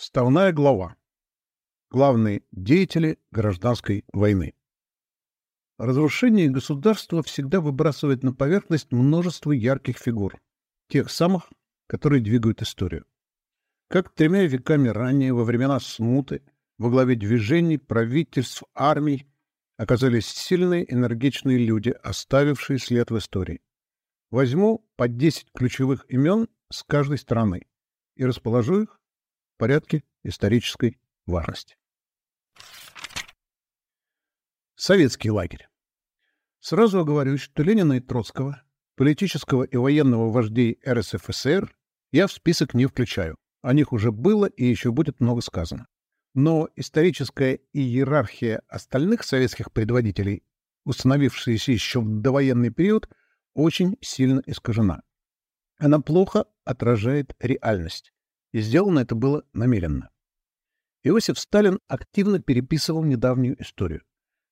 Вставная глава. Главные деятели гражданской войны. Разрушение государства всегда выбрасывает на поверхность множество ярких фигур, тех самых, которые двигают историю. Как тремя веками ранее, во времена смуты, во главе движений, правительств, армий оказались сильные, энергичные люди, оставившие след в истории. Возьму по 10 ключевых имен с каждой стороны и расположу их порядке исторической важности. Советский лагерь. Сразу оговорюсь, что Ленина и Троцкого, политического и военного вождей РСФСР, я в список не включаю. О них уже было и еще будет много сказано. Но историческая иерархия остальных советских предводителей, установившаяся еще в довоенный период, очень сильно искажена. Она плохо отражает реальность и сделано это было намеренно. Иосиф Сталин активно переписывал недавнюю историю.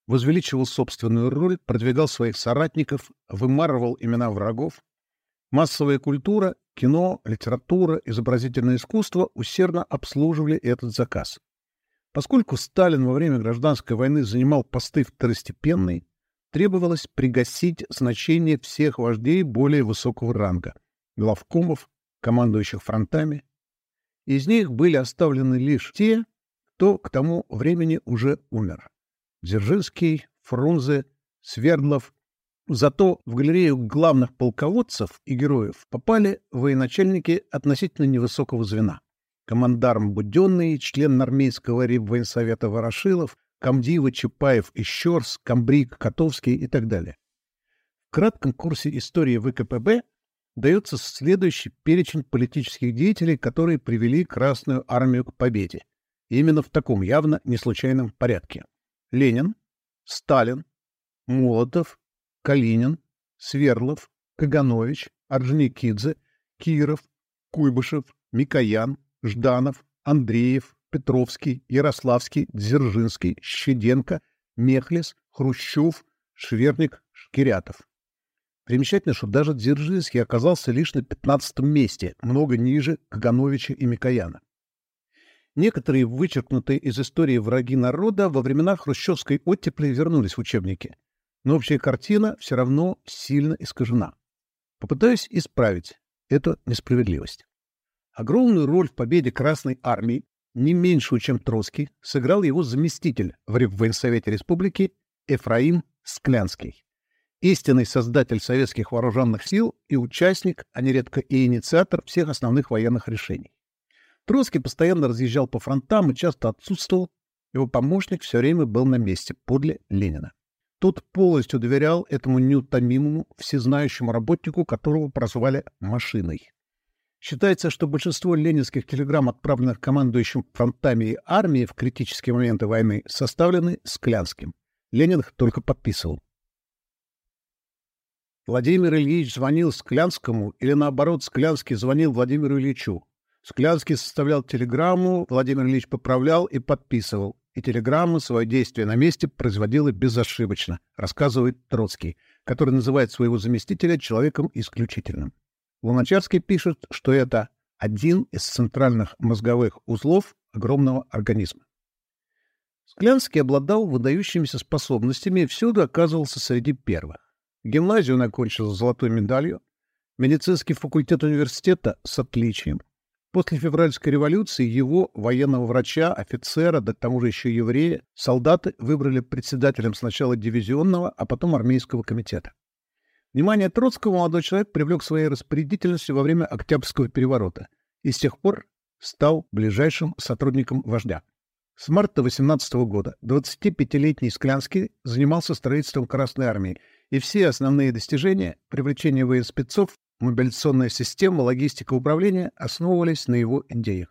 Возвеличивал собственную роль, продвигал своих соратников, вымарывал имена врагов. Массовая культура, кино, литература, изобразительное искусство усердно обслуживали этот заказ. Поскольку Сталин во время гражданской войны занимал посты второстепенные, требовалось пригасить значение всех вождей более высокого ранга – главкомов, командующих фронтами, из них были оставлены лишь те, кто к тому времени уже умер. Дзержинский, Фрунзе, Свердлов. Зато в галерею главных полководцев и героев попали военачальники относительно невысокого звена. Командарм Буденный, член армейского рибвоенсовета Ворошилов, Камдива, Чапаев и Щорс, Камбрик, Котовский и так далее. В кратком курсе истории ВКПБ дается следующий перечень политических деятелей, которые привели Красную армию к победе. Именно в таком явно не случайном порядке. Ленин, Сталин, Молотов, Калинин, Сверлов, Каганович, Орджоникидзе, Киров, Куйбышев, Микоян, Жданов, Андреев, Петровский, Ярославский, Дзержинский, Щеденко, Мехлис, Хрущев, Шверник, Шкирятов. Примечательно, что даже Дзержинский оказался лишь на 15 месте, много ниже Кагановича и Микояна. Некоторые вычеркнутые из истории враги народа во времена хрущевской оттепли вернулись в учебники. Но общая картина все равно сильно искажена. Попытаюсь исправить эту несправедливость. Огромную роль в победе Красной Армии, не меньшую, чем Троцкий, сыграл его заместитель в Военсовете Республики Эфраим Склянский истинный создатель советских вооруженных сил и участник, а нередко и инициатор всех основных военных решений. Троцкий постоянно разъезжал по фронтам и часто отсутствовал. Его помощник все время был на месте, подле Ленина. Тот полностью доверял этому неутомимому, всезнающему работнику, которого прозвали «машиной». Считается, что большинство ленинских телеграмм, отправленных командующим фронтами и армией в критические моменты войны, составлены Склянским. Ленин их только подписывал. Владимир Ильич звонил Склянскому или, наоборот, Склянский звонил Владимиру Ильичу. Склянский составлял телеграмму, Владимир Ильич поправлял и подписывал. И телеграмма свое действие на месте производила безошибочно, рассказывает Троцкий, который называет своего заместителя человеком исключительным. Луначарский пишет, что это один из центральных мозговых узлов огромного организма. Склянский обладал выдающимися способностями и всюду оказывался среди первых. Гимназию он окончил с золотой медалью, медицинский факультет университета с отличием. После февральской революции его, военного врача, офицера, да к тому же еще еврея, солдаты выбрали председателем сначала дивизионного, а потом армейского комитета. Внимание Троцкого молодой человек привлек своей распорядительностью во время Октябрьского переворота и с тех пор стал ближайшим сотрудником вождя. С марта 18 года 25-летний Склянский занимался строительством Красной армии и все основные достижения привлечения военспецов, мобилизационная система, логистика управления основывались на его идеях.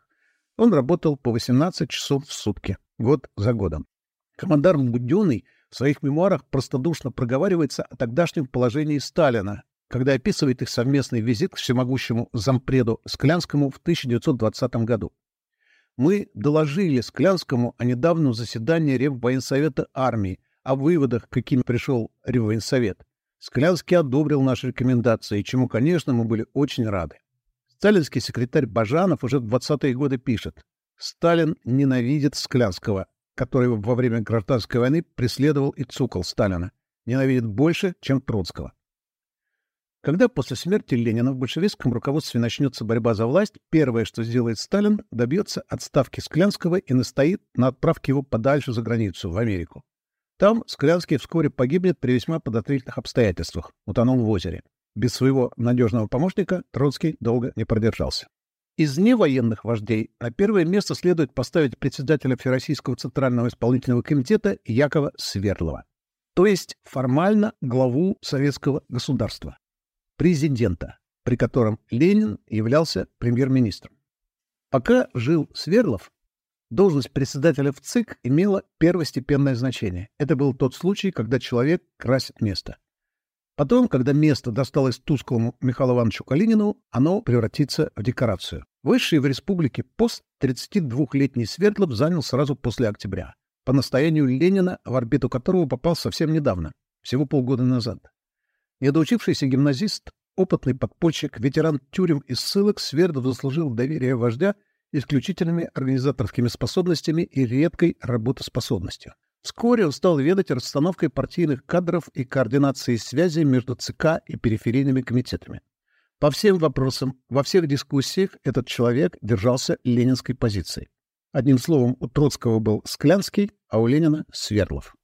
Он работал по 18 часов в сутки, год за годом. Командар Буденный в своих мемуарах простодушно проговаривается о тогдашнем положении Сталина, когда описывает их совместный визит к всемогущему зампреду Склянскому в 1920 году. Мы доложили Склянскому о недавнем заседании Реввоенсовета армии, о выводах, какими пришел Реввоенсовет. Склянский одобрил наши рекомендации, чему, конечно, мы были очень рады. Сталинский секретарь Бажанов уже в 20-е годы пишет. Сталин ненавидит Склянского, который во время гражданской войны преследовал и цукал Сталина. Ненавидит больше, чем Троцкого. Когда после смерти Ленина в большевистском руководстве начнется борьба за власть, первое, что сделает Сталин, добьется отставки Склянского и настоит на отправке его подальше за границу, в Америку. Там Склянский вскоре погибнет при весьма подозрительных обстоятельствах, утонул в озере. Без своего надежного помощника Троцкий долго не продержался. Из невоенных вождей на первое место следует поставить председателя Всероссийского Центрального исполнительного комитета Якова Свердлова, то есть формально главу советского государства президента, при котором Ленин являлся премьер-министром. Пока жил Сверлов, должность председателя в ЦИК имела первостепенное значение. Это был тот случай, когда человек красит место. Потом, когда место досталось тусклому Михаилу Ивановичу Калинину, оно превратится в декорацию. Высший в республике пост 32-летний Свердлов занял сразу после октября, по настоянию Ленина, в орбиту которого попал совсем недавно, всего полгода назад. Недоучившийся гимназист, опытный подпольщик, ветеран тюрем и ссылок, Свердов заслужил доверие вождя исключительными организаторскими способностями и редкой работоспособностью. Вскоре он стал ведать расстановкой партийных кадров и координацией связи между ЦК и периферийными комитетами. По всем вопросам, во всех дискуссиях этот человек держался ленинской позиции. Одним словом, у Троцкого был Склянский, а у Ленина — Свердлов.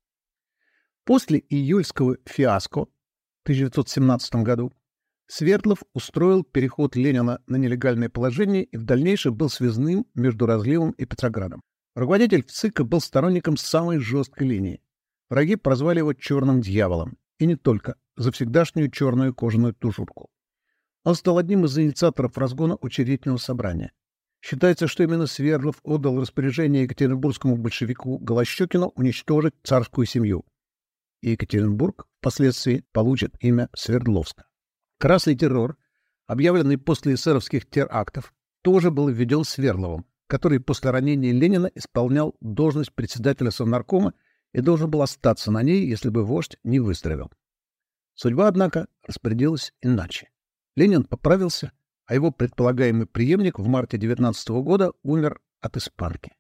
После июльского фиаско 1917 году Свердлов устроил переход Ленина на нелегальное положение и в дальнейшем был связным между Разливом и Петроградом. Руководитель ЦИКа был сторонником самой жесткой линии. Враги прозвали его «черным дьяволом». И не только, за всегдашнюю черную кожаную тужурку. Он стал одним из инициаторов разгона учредительного собрания. Считается, что именно Свердлов отдал распоряжение екатеринбургскому большевику Голощекину уничтожить царскую семью. И Екатеринбург впоследствии получит имя Свердловска. Красный террор, объявленный после эсеровских терактов, тоже был введен Сверловым, который после ранения Ленина исполнял должность председателя Совнаркома и должен был остаться на ней, если бы вождь не выздоровел. Судьба, однако, распорядилась иначе. Ленин поправился, а его предполагаемый преемник в марте 19 года умер от испанки.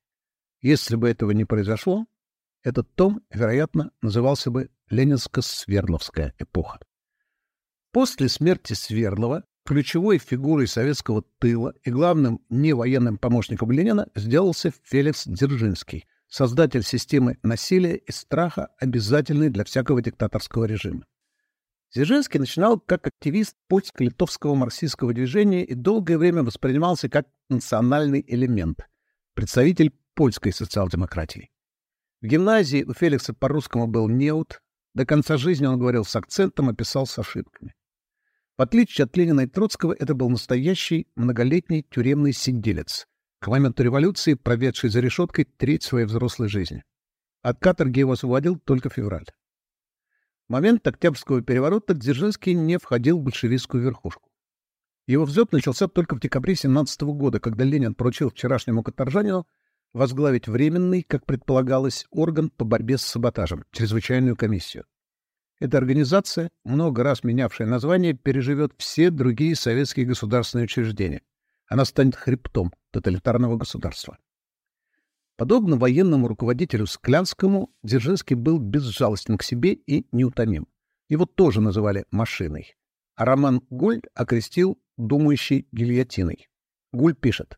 Если бы этого не произошло, этот том, вероятно, назывался бы Ленинско-Свердловская эпоха. После смерти Свердлова ключевой фигурой советского тыла и главным невоенным помощником Ленина сделался Феликс Дзержинский, создатель системы насилия и страха, обязательной для всякого диктаторского режима. Дзержинский начинал как активист польско-литовского марксистского движения и долгое время воспринимался как национальный элемент, представитель польской социал-демократии. В гимназии у Феликса по-русскому был неуд, до конца жизни он говорил с акцентом, и писал с ошибками. В отличие от Ленина и Троцкого, это был настоящий многолетний тюремный сиделец, к моменту революции проведший за решеткой треть своей взрослой жизни. От каторги его освободил только февраль. В момент Октябрьского переворота Дзержинский не входил в большевистскую верхушку. Его взлет начался только в декабре 17 года, когда Ленин поручил вчерашнему каторжанину возглавить временный, как предполагалось, орган по борьбе с саботажем, чрезвычайную комиссию. Эта организация, много раз менявшая название, переживет все другие советские государственные учреждения. Она станет хребтом тоталитарного государства. Подобно военному руководителю Склянскому, Дзержинский был безжалостен к себе и неутомим. Его тоже называли «машиной». А Роман Гуль окрестил «думающей гильотиной». Гуль пишет,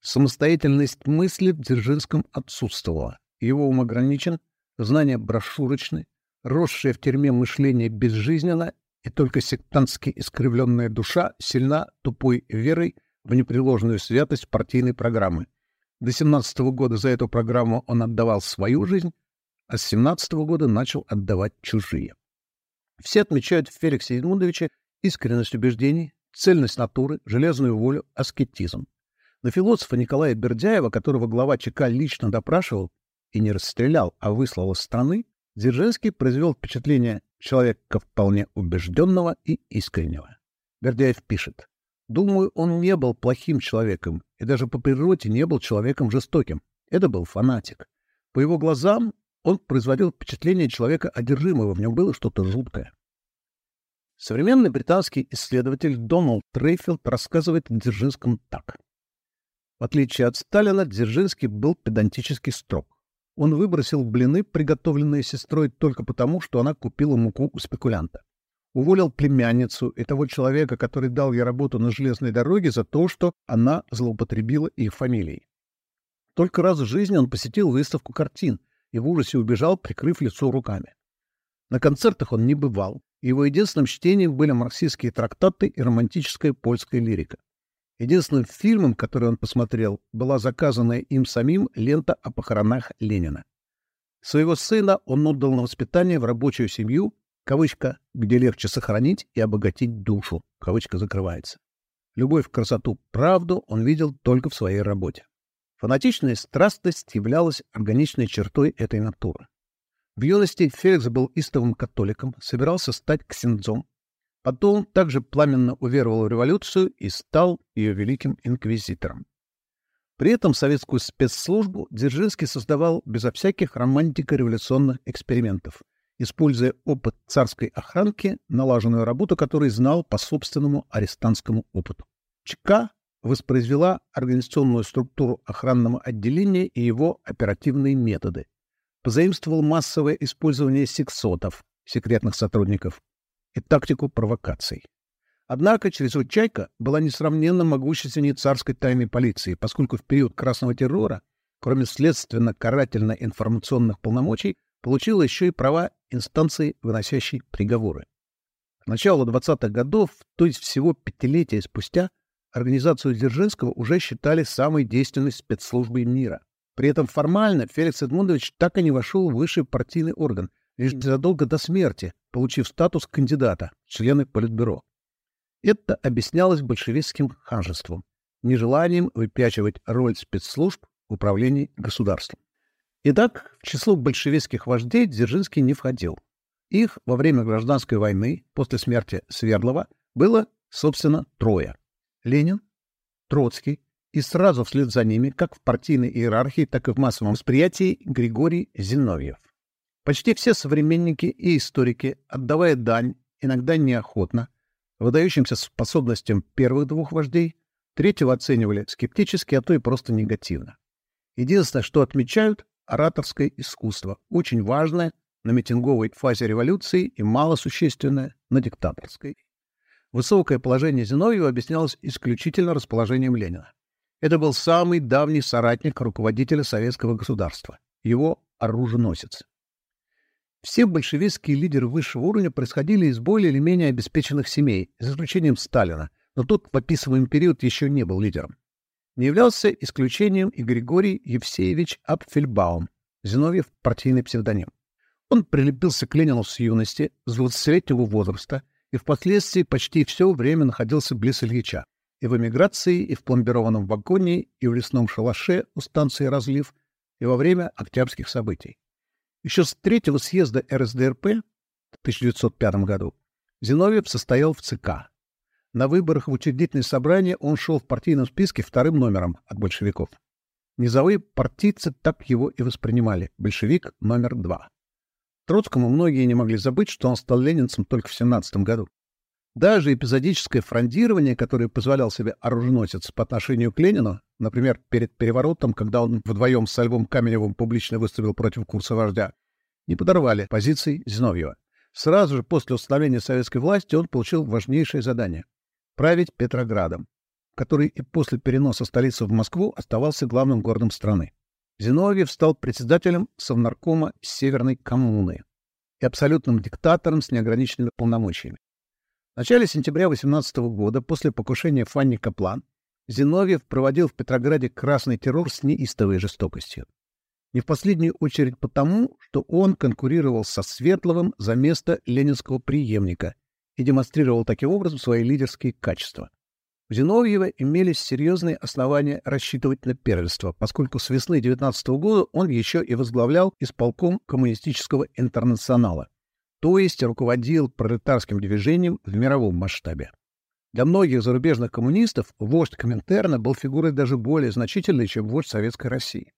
«Самостоятельность мысли в Дзержинском отсутствовала. Его ум ограничен, знания брошюрочны, росшее в тюрьме мышление безжизненно, и только сектантски искривленная душа сильна тупой верой в непреложную святость партийной программы. До 17 -го года за эту программу он отдавал свою жизнь, а с 17 -го года начал отдавать чужие. Все отмечают в Феликсе Едмундовиче искренность убеждений, цельность натуры, железную волю, аскетизм. На философа Николая Бердяева, которого глава ЧК лично допрашивал и не расстрелял, а выслал из страны, Дзержинский произвел впечатление человека вполне убежденного и искреннего. Гордяев пишет. Думаю, он не был плохим человеком и даже по природе не был человеком жестоким. Это был фанатик. По его глазам он производил впечатление человека одержимого, в нем было что-то жуткое. Современный британский исследователь Дональд Трейфилд рассказывает о Дзержинском так. В отличие от Сталина, Дзержинский был педантически строг. Он выбросил блины, приготовленные сестрой, только потому, что она купила муку у спекулянта. Уволил племянницу и того человека, который дал ей работу на железной дороге, за то, что она злоупотребила их фамилией. Только раз в жизни он посетил выставку картин и в ужасе убежал, прикрыв лицо руками. На концертах он не бывал, его единственным чтением были марксистские трактаты и романтическая польская лирика. Единственным фильмом, который он посмотрел, была заказанная им самим лента о похоронах Ленина. Своего сына он отдал на воспитание в рабочую семью, кавычка, где легче сохранить и обогатить душу, кавычка закрывается. Любовь, красоту, правду он видел только в своей работе. Фанатичная страстность являлась органичной чертой этой натуры. В юности Феликс был истовым католиком, собирался стать ксензом, Потом также пламенно уверовал в революцию и стал ее великим инквизитором. При этом советскую спецслужбу Дзержинский создавал безо всяких романтико-революционных экспериментов, используя опыт царской охранки, налаженную работу которой знал по собственному арестантскому опыту. ЧК воспроизвела организационную структуру охранного отделения и его оперативные методы. Позаимствовал массовое использование сексотов, секретных сотрудников, и тактику провокаций. Однако чрезвычайка была несравненно могущественнее царской тайной полиции, поскольку в период Красного террора, кроме следственно-карательно-информационных полномочий, получила еще и права инстанции, выносящей приговоры. К началу 20-х годов, то есть всего пятилетия спустя, организацию Дзержинского уже считали самой действенной спецслужбой мира. При этом формально Феликс Эдмундович так и не вошел в высший партийный орган, лишь задолго до смерти, получив статус кандидата, члены Политбюро. Это объяснялось большевистским ханжеством, нежеланием выпячивать роль спецслужб в управлении государством. Итак, в число большевистских вождей Дзержинский не входил. Их во время гражданской войны, после смерти Свердлова, было, собственно, трое. Ленин, Троцкий и сразу вслед за ними, как в партийной иерархии, так и в массовом восприятии, Григорий Зиновьев. Почти все современники и историки, отдавая дань, иногда неохотно, выдающимся способностям первых двух вождей, третьего оценивали скептически, а то и просто негативно. Единственное, что отмечают – ораторское искусство, очень важное на митинговой фазе революции и малосущественное на диктаторской. Высокое положение Зиновьева объяснялось исключительно расположением Ленина. Это был самый давний соратник руководителя советского государства, его оруженосец. Все большевистские лидеры высшего уровня происходили из более или менее обеспеченных семей, за исключением Сталина, но тот в описываемый период еще не был лидером. Не являлся исключением и Григорий Евсеевич Апфельбаум, Зиновьев партийный псевдоним. Он прилепился к Ленину с юности, с 20-летнего возраста, и впоследствии почти все время находился близ Ильича. И в эмиграции, и в пломбированном вагоне, и в лесном шалаше у станции «Разлив», и во время октябрьских событий. Еще с третьего съезда РСДРП в 1905 году Зиновьев состоял в ЦК. На выборах в учредительное собрание он шел в партийном списке вторым номером от большевиков. Низовые партийцы так его и воспринимали. Большевик номер два. Троцкому многие не могли забыть, что он стал ленинцем только в 17 году. Даже эпизодическое фрондирование, которое позволял себе оруженосец по отношению к Ленину, например, перед переворотом, когда он вдвоем с Львом Каменевым публично выступил против курса вождя, не подорвали позиций Зиновьева. Сразу же после установления советской власти он получил важнейшее задание — править Петроградом, который и после переноса столицы в Москву оставался главным городом страны. Зиновьев стал председателем Совнаркома Северной коммуны и абсолютным диктатором с неограниченными полномочиями. В начале сентября 18 года, после покушения Фанни Каплан, Зиновьев проводил в Петрограде красный террор с неистовой жестокостью. Не в последнюю очередь потому, что он конкурировал со Светловым за место ленинского преемника и демонстрировал таким образом свои лидерские качества. У Зиновьева имелись серьезные основания рассчитывать на первенство, поскольку с весны 19 года он еще и возглавлял исполком коммунистического интернационала то есть руководил пролетарским движением в мировом масштабе. Для многих зарубежных коммунистов вождь Коминтерна был фигурой даже более значительной, чем вождь Советской России.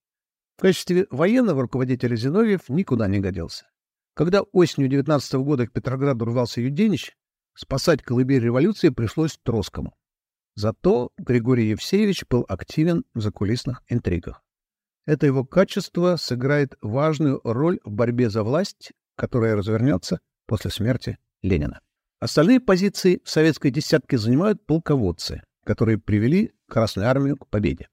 В качестве военного руководителя Зиновьев никуда не годился. Когда осенью 19 года к Петрограду рвался Юденич, спасать колыбель революции пришлось Троцкому. Зато Григорий Евсеевич был активен в закулисных интригах. Это его качество сыграет важную роль в борьбе за власть, которая развернется после смерти Ленина. Остальные позиции в советской десятке занимают полководцы, которые привели Красную армию к победе.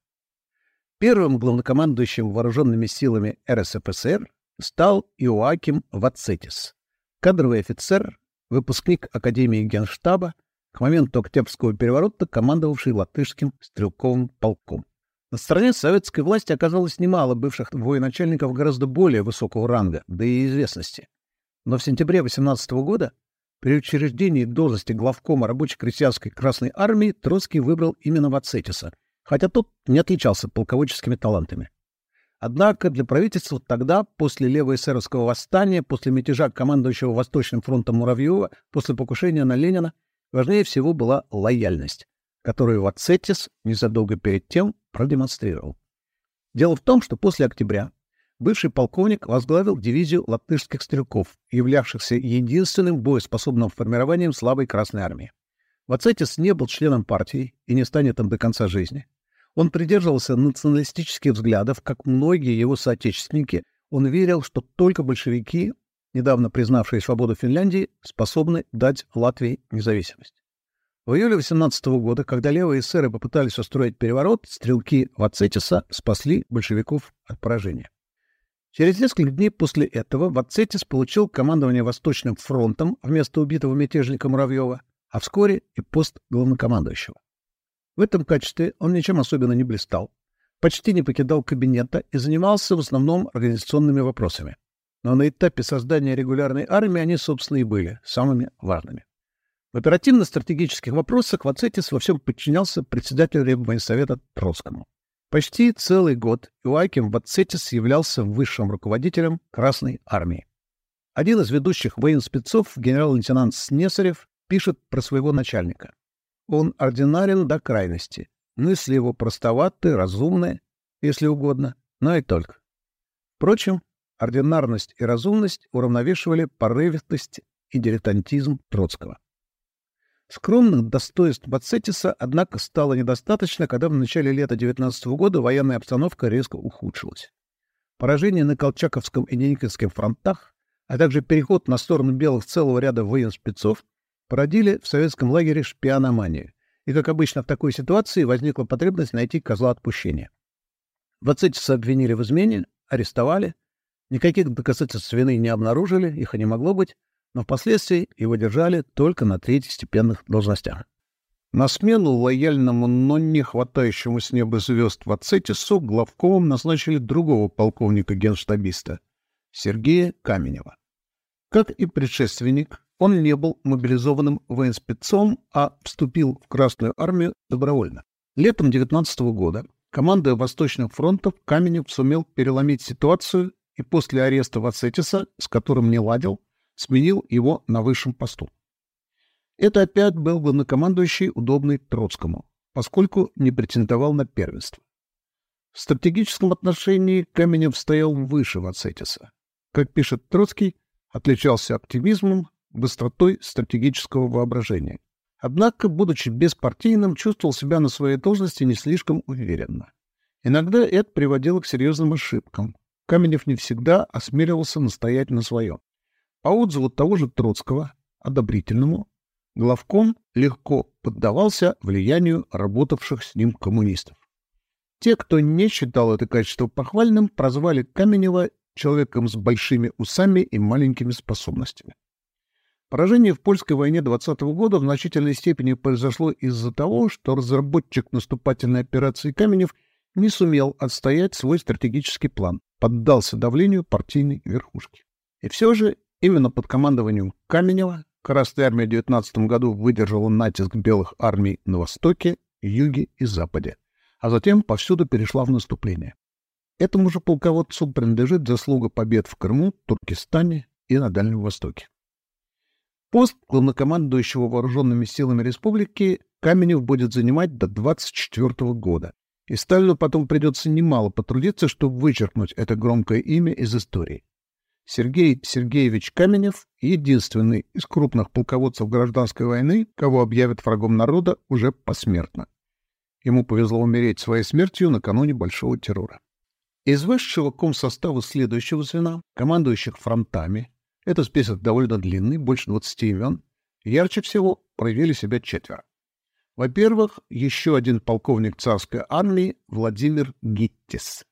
Первым главнокомандующим вооруженными силами РСФСР стал Иоаким Вацетис, кадровый офицер, выпускник Академии Генштаба, к моменту Октябрьского переворота командовавший латышским стрелковым полком. На стороне советской власти оказалось немало бывших военачальников гораздо более высокого ранга, да и известности. Но в сентябре 18 года при учреждении должности главкома рабоче-крестьянской Красной Армии Троцкий выбрал именно Вацетиса, хотя тот не отличался полководческими талантами. Однако для правительства тогда, после левоэсеровского восстания, после мятежа командующего Восточным фронтом Муравьева, после покушения на Ленина, важнее всего была лояльность, которую Вацетис незадолго перед тем продемонстрировал. Дело в том, что после октября бывший полковник возглавил дивизию латышских стрелков, являвшихся единственным боеспособным формированием слабой Красной Армии. Вацетис не был членом партии и не станет им до конца жизни. Он придерживался националистических взглядов, как многие его соотечественники. Он верил, что только большевики, недавно признавшие свободу Финляндии, способны дать Латвии независимость. В июле 18 года, когда левые эсеры попытались устроить переворот, стрелки Вацетиса спасли большевиков от поражения. Через несколько дней после этого Вацетис получил командование Восточным фронтом вместо убитого мятежника Муравьева, а вскоре и пост главнокомандующего. В этом качестве он ничем особенно не блистал, почти не покидал кабинета и занимался в основном организационными вопросами. Но на этапе создания регулярной армии они, собственно, и были самыми важными. В оперативно-стратегических вопросах Вацетис во всем подчинялся председателю Реввоенсовета Троцкому. Почти целый год Иоаким Вацетис являлся высшим руководителем Красной Армии. Один из ведущих военспецов, генерал-лейтенант Снесарев, пишет про своего начальника. Он ординарен до крайности. Мысли его простоваты, разумные, если угодно, но и только. Впрочем, ординарность и разумность уравновешивали порывистость и дилетантизм Троцкого. Скромных достоинств Бацетиса, однако, стало недостаточно, когда в начале лета 19 года военная обстановка резко ухудшилась. Поражение на Колчаковском и Деникинском фронтах, а также переход на сторону белых целого ряда военспецов породили в советском лагере шпиономанию. И, как обычно в такой ситуации, возникла потребность найти козла отпущения. Бацетиса обвинили в измене, арестовали. Никаких доказательств вины не обнаружили, их и не могло быть, но впоследствии его держали только на третьестепенных должностях. На смену лояльному, но не хватающему с неба звезд Вацетису главковым назначили другого полковника-генштабиста — Сергея Каменева. Как и предшественник, он не был мобилизованным военспецом, а вступил в Красную армию добровольно. Летом 19 года, командуя Восточным фронтом, Каменев сумел переломить ситуацию и после ареста Вацетиса, с которым не ладил, сменил его на высшем посту. Это опять был главнокомандующий, удобный Троцкому, поскольку не претендовал на первенство. В стратегическом отношении Каменев стоял выше Вацетиса. Как пишет Троцкий, отличался оптимизмом, быстротой стратегического воображения. Однако, будучи беспартийным, чувствовал себя на своей должности не слишком уверенно. Иногда это приводило к серьезным ошибкам. Каменев не всегда осмеливался настоять на своем. По отзыву того же Троцкого, одобрительному, главком легко поддавался влиянию работавших с ним коммунистов. Те, кто не считал это качество похвальным, прозвали Каменева человеком с большими усами и маленькими способностями. Поражение в польской войне 20 -го года в значительной степени произошло из-за того, что разработчик наступательной операции Каменев не сумел отстоять свой стратегический план, поддался давлению партийной верхушки. И все же Именно под командованием Каменева Красная армия в 19 году выдержала натиск белых армий на востоке, юге и западе, а затем повсюду перешла в наступление. Этому же полководцу принадлежит заслуга побед в Крыму, Туркестане и на Дальнем Востоке. Пост главнокомандующего вооруженными силами республики Каменев будет занимать до 24 года, и Сталину потом придется немало потрудиться, чтобы вычеркнуть это громкое имя из истории. Сергей Сергеевич Каменев — единственный из крупных полководцев гражданской войны, кого объявят врагом народа уже посмертно. Ему повезло умереть своей смертью накануне Большого террора. Из высшего комсостава следующего звена, командующих фронтами, этот список довольно длинный, больше 20 имен, ярче всего проявили себя четверо. Во-первых, еще один полковник царской армии Владимир Гиттис,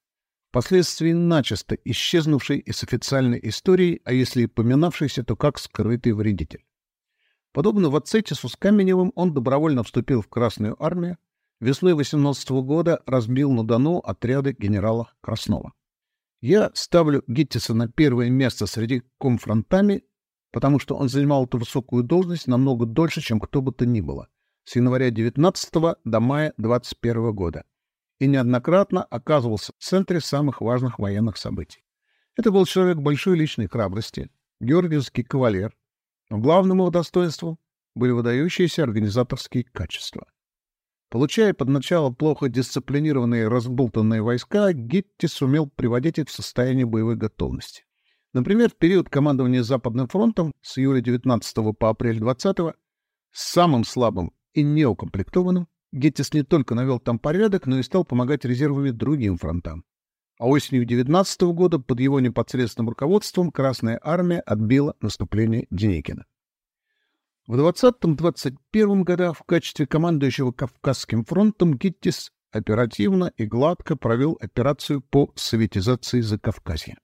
впоследствии начисто исчезнувший из официальной истории, а если и поминавшийся, то как скрытый вредитель. Подобно Вацетису с Каменевым, он добровольно вступил в Красную армию, весной 18 -го года разбил на Дону отряды генерала Краснова. Я ставлю Гиттиса на первое место среди комфронтами, потому что он занимал эту высокую должность намного дольше, чем кто бы то ни было с января 19 до мая 21 года и неоднократно оказывался в центре самых важных военных событий. Это был человек большой личной храбрости, георгиевский кавалер, но главным его достоинством были выдающиеся организаторские качества. Получая под начало плохо дисциплинированные разболтанные войска, Гитти сумел приводить их в состояние боевой готовности. Например, в период командования Западным фронтом с июля 19 по апрель 20 самым слабым и неукомплектованным, Геттис не только навел там порядок, но и стал помогать резервами другим фронтам. А осенью 19 года под его непосредственным руководством Красная Армия отбила наступление Деникина. В 20-21 годах в качестве командующего Кавказским фронтом Гиттис оперативно и гладко провел операцию по советизации Закавказья.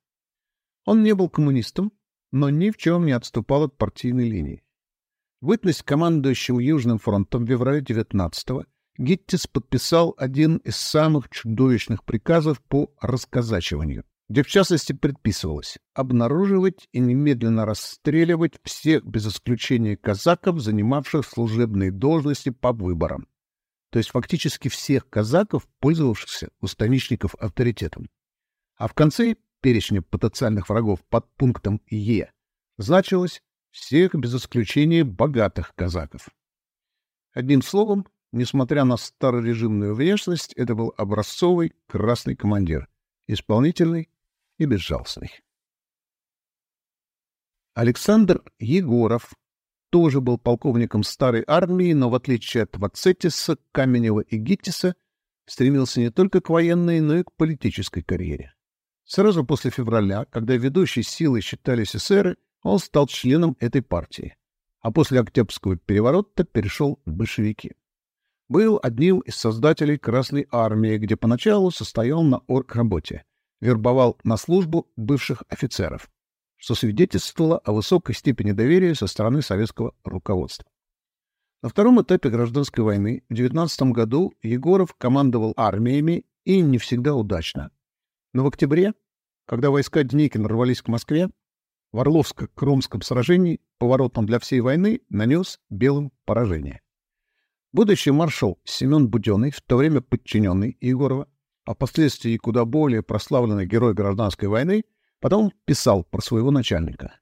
Он не был коммунистом, но ни в чем не отступал от партийной линии. Бытность командующим Южным фронтом в феврале 19-го Гиттис подписал один из самых чудовищных приказов по расказачиванию, где в частности предписывалось обнаруживать и немедленно расстреливать всех без исключения казаков, занимавших служебные должности по выборам. То есть фактически всех казаков, пользовавшихся у станичников авторитетом. А в конце перечня потенциальных врагов под пунктом Е значилось всех без исключения богатых казаков. Одним словом, несмотря на старорежимную внешность, это был образцовый красный командир, исполнительный и безжалостный. Александр Егоров тоже был полковником старой армии, но в отличие от Вацетиса, Каменева и Гиттиса, стремился не только к военной, но и к политической карьере. Сразу после февраля, когда ведущей силой считались эсеры, он стал членом этой партии, а после Октябрьского переворота перешел в большевики. Был одним из создателей Красной Армии, где поначалу состоял на оргработе, вербовал на службу бывших офицеров, что свидетельствовало о высокой степени доверия со стороны советского руководства. На втором этапе гражданской войны в 19 году Егоров командовал армиями и не всегда удачно. Но в октябре, когда войска Деникина рвались к Москве, в Орловско-Кромском сражении, поворотном для всей войны, нанес белым поражение. Будущий маршал Семен Буденный, в то время подчиненный Егорова, а впоследствии куда более прославленный герой гражданской войны, потом писал про своего начальника.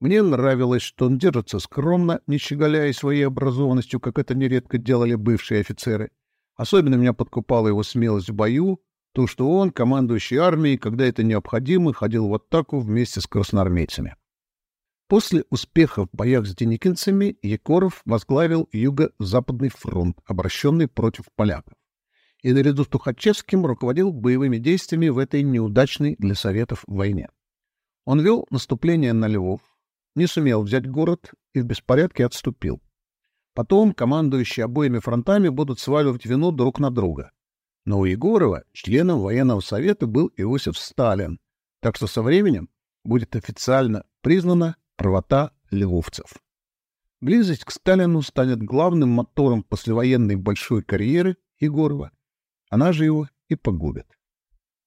Мне нравилось, что он держится скромно, не щеголяя своей образованностью, как это нередко делали бывшие офицеры. Особенно меня подкупала его смелость в бою, то, что он, командующий армией, когда это необходимо, ходил в атаку вместе с красноармейцами. После успеха в боях с деникинцами Егоров возглавил Юго-Западный фронт, обращенный против поляков, и наряду с Тухачевским руководил боевыми действиями в этой неудачной для Советов войне. Он вел наступление на Львов, не сумел взять город и в беспорядке отступил. Потом командующие обоими фронтами будут сваливать вину друг на друга. Но у Егорова членом военного совета был Иосиф Сталин, так что со временем будет официально признана правота львовцев. Близость к Сталину станет главным мотором послевоенной большой карьеры Егорова. Она же его и погубит.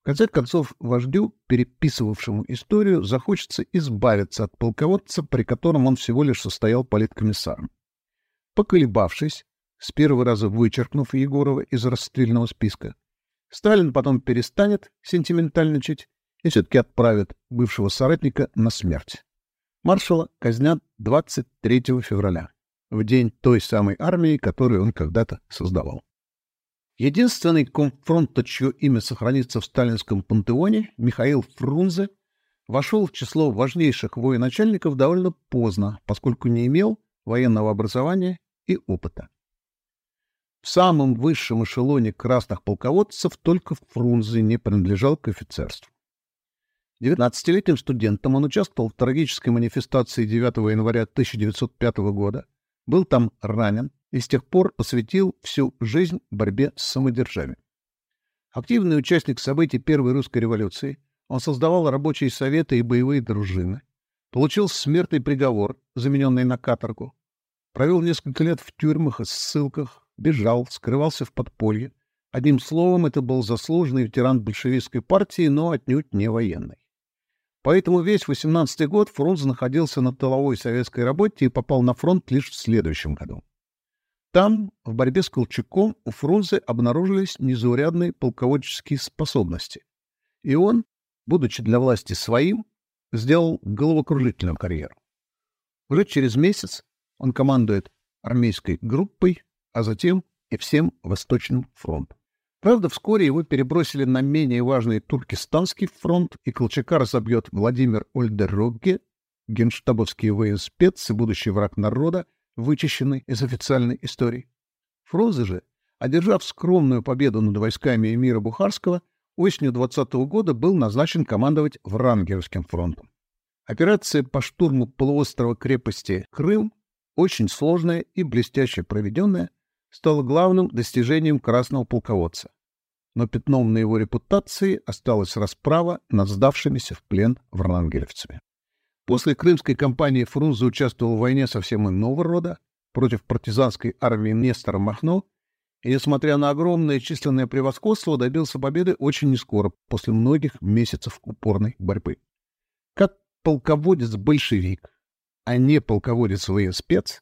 В конце концов, вождю, переписывавшему историю, захочется избавиться от полководца, при котором он всего лишь состоял политкомиссаром. Поколебавшись, с первого раза вычеркнув Егорова из расстрельного списка. Сталин потом перестанет сентиментальничать и все-таки отправит бывшего соратника на смерть. Маршала казнят 23 февраля, в день той самой армии, которую он когда-то создавал. Единственный конфронт, чье имя сохранится в сталинском пантеоне, Михаил Фрунзе, вошел в число важнейших военачальников довольно поздно, поскольку не имел военного образования и опыта. В самом высшем эшелоне красных полководцев только Фрунзе не принадлежал к офицерству. 19-летним студентом он участвовал в трагической манифестации 9 января 1905 года, был там ранен и с тех пор посвятил всю жизнь борьбе с самодержавием. Активный участник событий Первой русской революции, он создавал рабочие советы и боевые дружины, получил смертный приговор, замененный на каторгу, провел несколько лет в тюрьмах и ссылках, бежал, скрывался в подполье. Одним словом, это был заслуженный ветеран большевистской партии, но отнюдь не военный. Поэтому весь 18-й год Фрунзе находился на тыловой советской работе и попал на фронт лишь в следующем году. Там, в борьбе с Колчаком, у Фрунзе обнаружились незаурядные полководческие способности. И он, будучи для власти своим, сделал головокружительную карьеру. Уже через месяц он командует армейской группой, а затем и всем Восточным фронтом. Правда, вскоре его перебросили на менее важный Туркестанский фронт, и Колчака разобьет Владимир Ольдерогге, генштабовский военспец и будущий враг народа, вычищенный из официальной истории. Фрунзе же, одержав скромную победу над войсками эмира Бухарского, осенью 20 -го года был назначен командовать Врангелевским фронтом. Операция по штурму полуострова крепости Крым, очень сложная и блестяще проведенная, стала главным достижением красного полководца. Но пятном на его репутации осталась расправа над сдавшимися в плен врангелевцами. После Крымской кампании Фрунзе участвовал в войне совсем иного рода против партизанской армии Нестора Махно и, несмотря на огромное численное превосходство, добился победы очень нескоро, после многих месяцев упорной борьбы. Как полководец-большевик, а не полководец-военспец,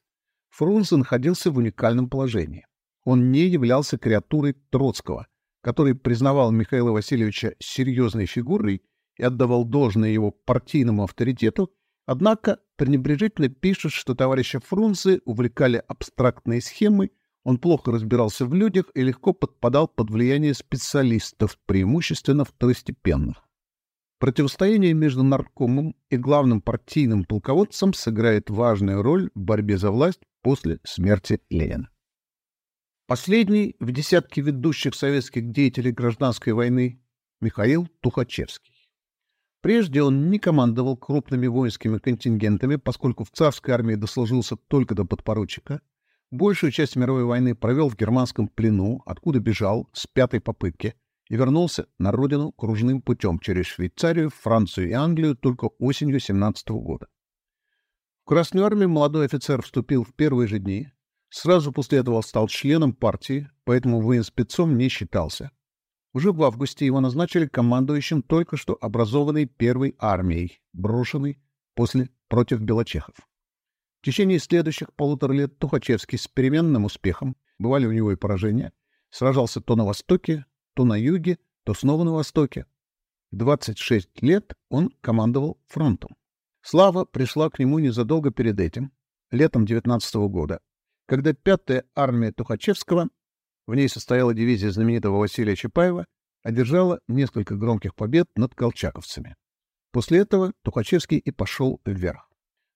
Фрунзе находился в уникальном положении. Он не являлся креатурой Троцкого, который признавал Михаила Васильевича серьезной фигурой и отдавал должное его партийному авторитету, однако пренебрежительно пишет, что товарища Фрунзе увлекали абстрактные схемы, он плохо разбирался в людях и легко подпадал под влияние специалистов, преимущественно второстепенных. Противостояние между наркомом и главным партийным полководцем сыграет важную роль в борьбе за власть после смерти Ленина. Последний в десятке ведущих советских деятелей гражданской войны Михаил Тухачевский. Прежде он не командовал крупными воинскими контингентами, поскольку в царской армии дослужился только до подпоручика. Большую часть мировой войны провел в германском плену, откуда бежал с пятой попытки и вернулся на родину кружным путем через Швейцарию, Францию и Англию только осенью 17 года. В Красную армию молодой офицер вступил в первые же дни. Сразу после этого стал членом партии, поэтому военспецом не считался. Уже в августе его назначили командующим только что образованной первой армией, брошенной после против белочехов. В течение следующих полутора лет Тухачевский с переменным успехом, бывали у него и поражения, сражался то на востоке, то на юге, то снова на востоке. В 26 лет он командовал фронтом. Слава пришла к нему незадолго перед этим, летом 19 -го года, когда пятая армия Тухачевского, в ней состояла дивизия знаменитого Василия Чапаева, одержала несколько громких побед над колчаковцами. После этого Тухачевский и пошел вверх.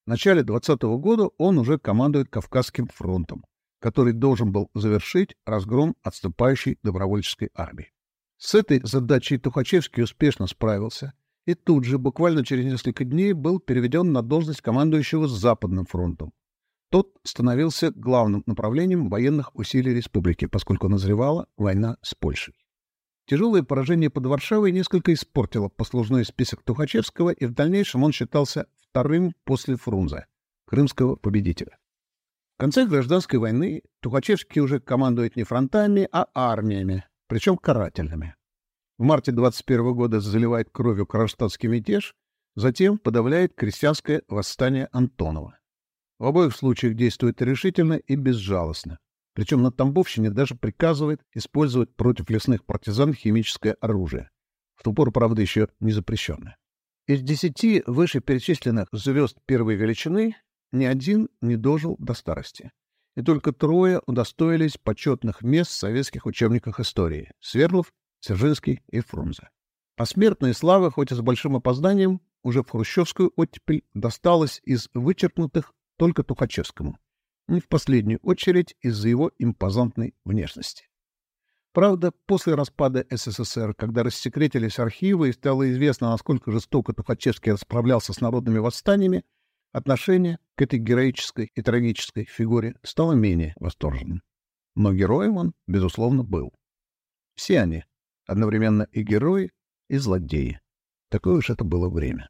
В начале 20 -го года он уже командует Кавказским фронтом, который должен был завершить разгром отступающей добровольческой армии. С этой задачей Тухачевский успешно справился и тут же, буквально через несколько дней, был переведен на должность командующего Западным фронтом. Тот становился главным направлением военных усилий республики, поскольку назревала война с Польшей. Тяжелое поражение под Варшавой несколько испортило послужной список Тухачевского, и в дальнейшем он считался вторым после Фрунзе, крымского победителя. В конце гражданской войны Тухачевский уже командует не фронтами, а армиями, причем карательными. В марте 21 года заливает кровью кронштадтский мятеж, затем подавляет крестьянское восстание Антонова. В обоих случаях действует решительно и безжалостно. Причем на Тамбовщине даже приказывает использовать против лесных партизан химическое оружие. В ту пору, правда, еще не запрещенное. Из десяти вышеперечисленных звезд первой величины ни один не дожил до старости. И только трое удостоились почетных мест в советских учебниках истории — Свердлов, Дзержинский и Фрунзе. Посмертная слава, хоть и с большим опозданием, уже в хрущевскую оттепель досталась из вычеркнутых только Тухачевскому. не в последнюю очередь из-за его импозантной внешности. Правда, после распада СССР, когда рассекретились архивы и стало известно, насколько жестоко Тухачевский расправлялся с народными восстаниями, отношение к этой героической и трагической фигуре стало менее восторженным. Но героем он, безусловно, был. Все они одновременно и герои, и злодеи. Такое уж это было время.